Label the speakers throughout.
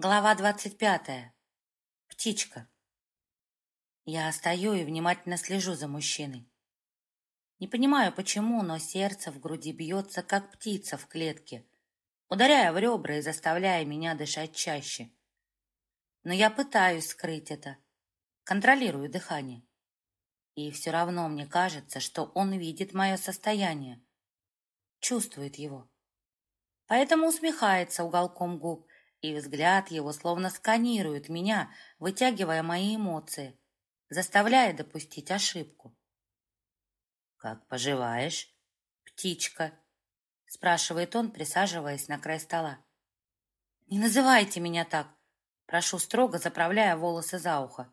Speaker 1: Глава двадцать пятая. Птичка. Я стою и внимательно слежу за мужчиной. Не понимаю, почему, но сердце в груди бьется, как птица в клетке, ударяя в ребра и заставляя меня дышать чаще. Но я пытаюсь скрыть это, контролирую дыхание. И все равно мне кажется, что он видит мое состояние, чувствует его. Поэтому усмехается уголком губ, и взгляд его словно сканирует меня, вытягивая мои эмоции, заставляя допустить ошибку. «Как поживаешь, птичка?» — спрашивает он, присаживаясь на край стола. «Не называйте меня так!» — прошу строго, заправляя волосы за ухо.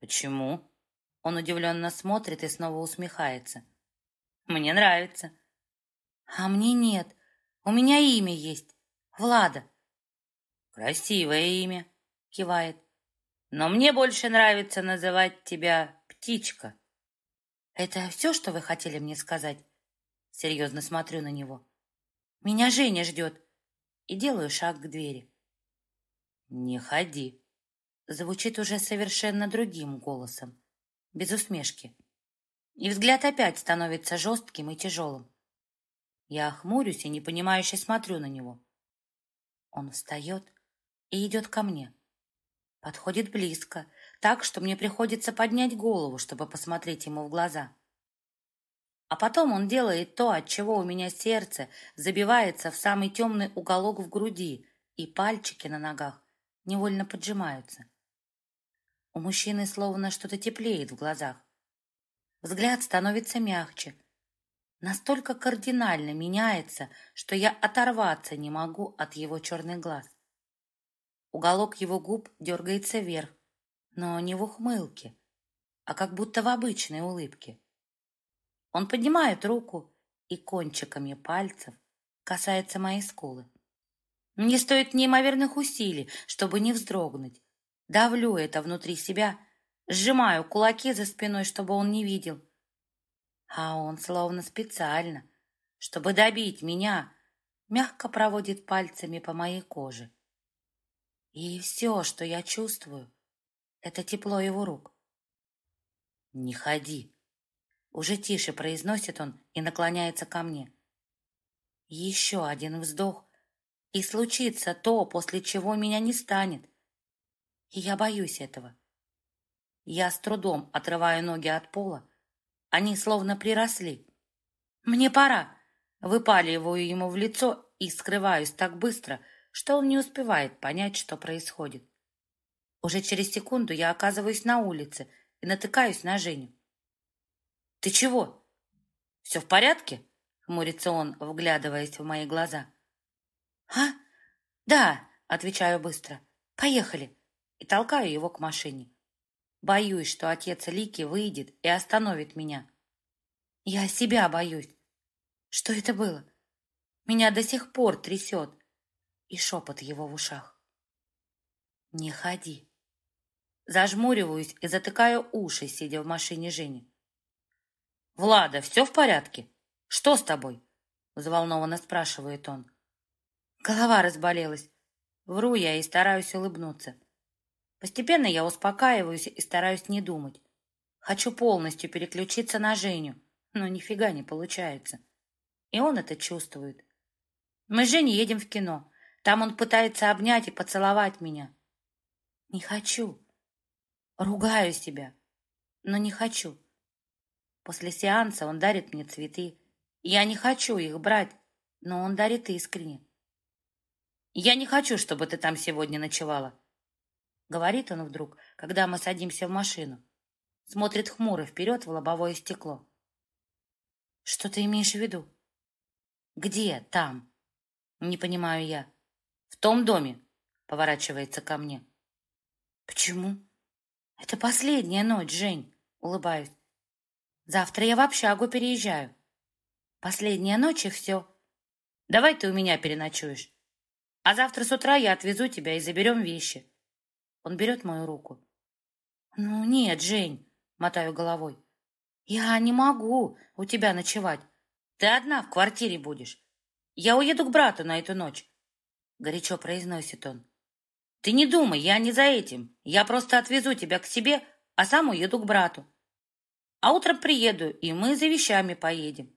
Speaker 1: «Почему?» — он удивленно смотрит и снова усмехается. «Мне нравится». «А мне нет. У меня имя есть. Влада. «Красивое имя», — кивает. «Но мне больше нравится называть тебя Птичка». «Это все, что вы хотели мне сказать?» Серьезно смотрю на него. «Меня Женя ждет». И делаю шаг к двери. «Не ходи», — звучит уже совершенно другим голосом, без усмешки. И взгляд опять становится жестким и тяжелым. Я хмурюсь и непонимающе смотрю на него. Он встает, и идет ко мне. Подходит близко, так, что мне приходится поднять голову, чтобы посмотреть ему в глаза. А потом он делает то, от чего у меня сердце забивается в самый темный уголок в груди, и пальчики на ногах невольно поджимаются. У мужчины словно что-то теплеет в глазах. Взгляд становится мягче. Настолько кардинально меняется, что я оторваться не могу от его черных глаз. Уголок его губ дергается вверх, но не в ухмылке, а как будто в обычной улыбке. Он поднимает руку и кончиками пальцев касается моей скулы. Мне стоит неимоверных усилий, чтобы не вздрогнуть. Давлю это внутри себя, сжимаю кулаки за спиной, чтобы он не видел. А он словно специально, чтобы добить меня, мягко проводит пальцами по моей коже. И все, что я чувствую, это тепло его рук. «Не ходи!» Уже тише произносит он и наклоняется ко мне. Еще один вздох, и случится то, после чего меня не станет. И я боюсь этого. Я с трудом отрываю ноги от пола. Они словно приросли. «Мне пора!» Выпаливаю ему в лицо и скрываюсь так быстро, что он не успевает понять, что происходит. Уже через секунду я оказываюсь на улице и натыкаюсь на Женю. «Ты чего? Все в порядке?» — хмурится он, вглядываясь в мои глаза. «А? Да!» — отвечаю быстро. «Поехали!» и толкаю его к машине. Боюсь, что отец Лики выйдет и остановит меня. Я себя боюсь. Что это было? Меня до сих пор трясет и шепот его в ушах. «Не ходи». Зажмуриваюсь и затыкаю уши, сидя в машине Жени. «Влада, все в порядке? Что с тобой?» Взволнованно спрашивает он. Голова разболелась. Вру я и стараюсь улыбнуться. Постепенно я успокаиваюсь и стараюсь не думать. Хочу полностью переключиться на Женю, но нифига не получается. И он это чувствует. Мы с Женей едем в кино. Там он пытается обнять и поцеловать меня. Не хочу. Ругаю себя, но не хочу. После сеанса он дарит мне цветы. Я не хочу их брать, но он дарит искренне. «Я не хочу, чтобы ты там сегодня ночевала», — говорит он вдруг, когда мы садимся в машину. Смотрит хмуро вперед в лобовое стекло. «Что ты имеешь в виду?» «Где там?» «Не понимаю я». В том доме. Поворачивается ко мне. Почему? Это последняя ночь, Жень. Улыбаюсь. Завтра я в общагу переезжаю. Последняя ночь и все. Давай ты у меня переночуешь. А завтра с утра я отвезу тебя и заберем вещи. Он берет мою руку. Ну нет, Жень, мотаю головой. Я не могу у тебя ночевать. Ты одна в квартире будешь. Я уеду к брату на эту ночь горячо произносит он. Ты не думай, я не за этим. Я просто отвезу тебя к себе, а сам уеду к брату. А утром приеду, и мы за вещами поедем.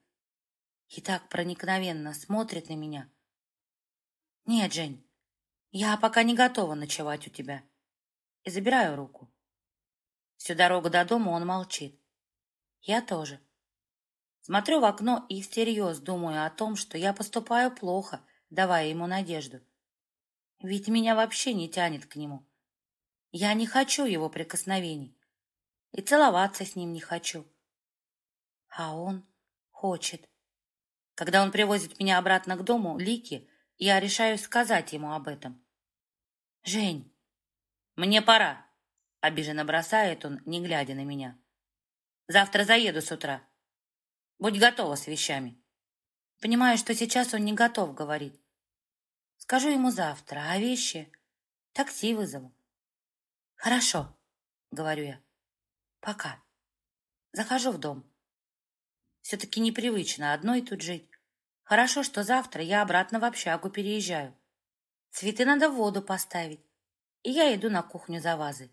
Speaker 1: И так проникновенно смотрит на меня. Нет, Жень, я пока не готова ночевать у тебя. И забираю руку. Всю дорогу до дома он молчит. Я тоже. Смотрю в окно и всерьез думаю о том, что я поступаю плохо, давая ему надежду. Ведь меня вообще не тянет к нему. Я не хочу его прикосновений. И целоваться с ним не хочу. А он хочет. Когда он привозит меня обратно к дому, Лики, я решаю сказать ему об этом. «Жень, мне пора», — обиженно бросает он, не глядя на меня. «Завтра заеду с утра». Будь готова с вещами. Понимаю, что сейчас он не готов говорить. Скажу ему завтра, а вещи... Такси вызову. Хорошо, говорю я. Пока. Захожу в дом. Все-таки непривычно одной тут жить. Хорошо, что завтра я обратно в общагу переезжаю. Цветы надо в воду поставить. И я иду на кухню за вазой.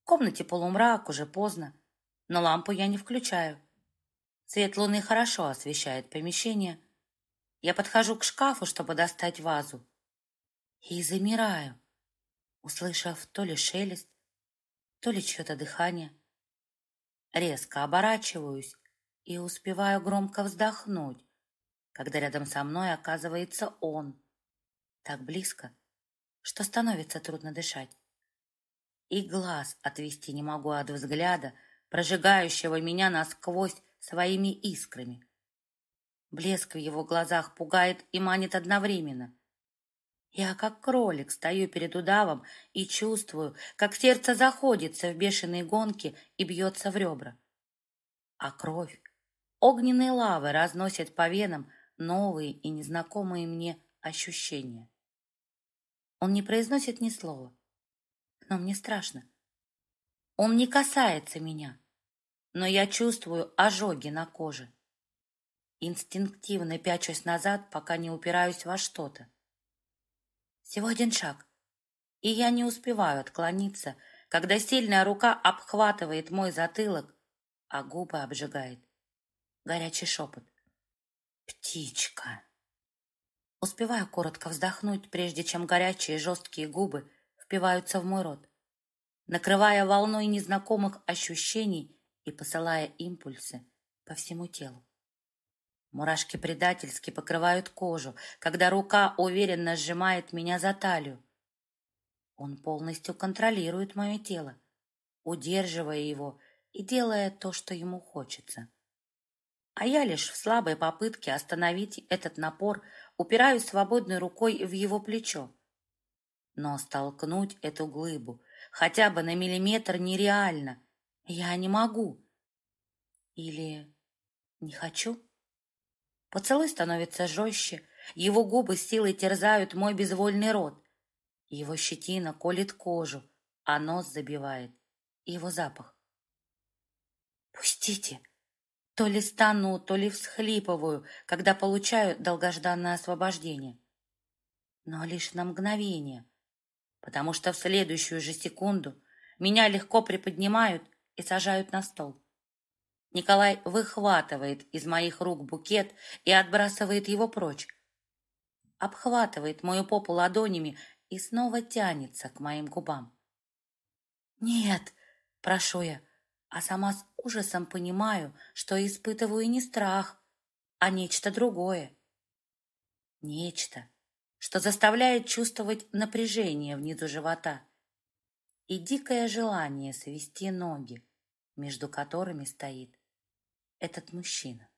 Speaker 1: В комнате полумрак, уже поздно, но лампу я не включаю. Свет луны хорошо освещает помещение. Я подхожу к шкафу, чтобы достать вазу. И замираю, услышав то ли шелест, то ли чье-то дыхание. Резко оборачиваюсь и успеваю громко вздохнуть, когда рядом со мной оказывается он. Так близко, что становится трудно дышать. И глаз отвести не могу от взгляда, прожигающего меня насквозь своими искрами. Блеск в его глазах пугает и манит одновременно. Я, как кролик, стою перед удавом и чувствую, как сердце заходится в бешеные гонки и бьется в ребра. А кровь огненной лавы разносит по венам новые и незнакомые мне ощущения. Он не произносит ни слова, но мне страшно. Он не касается меня но я чувствую ожоги на коже. Инстинктивно пячусь назад, пока не упираюсь во что-то. Всего один шаг, и я не успеваю отклониться, когда сильная рука обхватывает мой затылок, а губы обжигает. Горячий шепот. «Птичка!» Успеваю коротко вздохнуть, прежде чем горячие жесткие губы впиваются в мой рот, накрывая волной незнакомых ощущений и посылая импульсы по всему телу. Мурашки предательски покрывают кожу, когда рука уверенно сжимает меня за талию. Он полностью контролирует мое тело, удерживая его и делая то, что ему хочется. А я лишь в слабой попытке остановить этот напор упираюсь свободной рукой в его плечо. Но столкнуть эту глыбу хотя бы на миллиметр нереально — я не могу. Или не хочу? Поцелуй становится жестче, его губы силой терзают мой безвольный рот. Его щетина колет кожу, а нос забивает. Его запах. Пустите! То ли стану, то ли всхлипываю, когда получаю долгожданное освобождение. Но лишь на мгновение, потому что в следующую же секунду меня легко приподнимают и сажают на стол. Николай выхватывает из моих рук букет и отбрасывает его прочь. Обхватывает мою попу ладонями и снова тянется к моим губам. «Нет!» — прошу я, а сама с ужасом понимаю, что испытываю не страх, а нечто другое. Нечто, что заставляет чувствовать напряжение внизу живота и дикое желание свести ноги, между которыми стоит этот мужчина.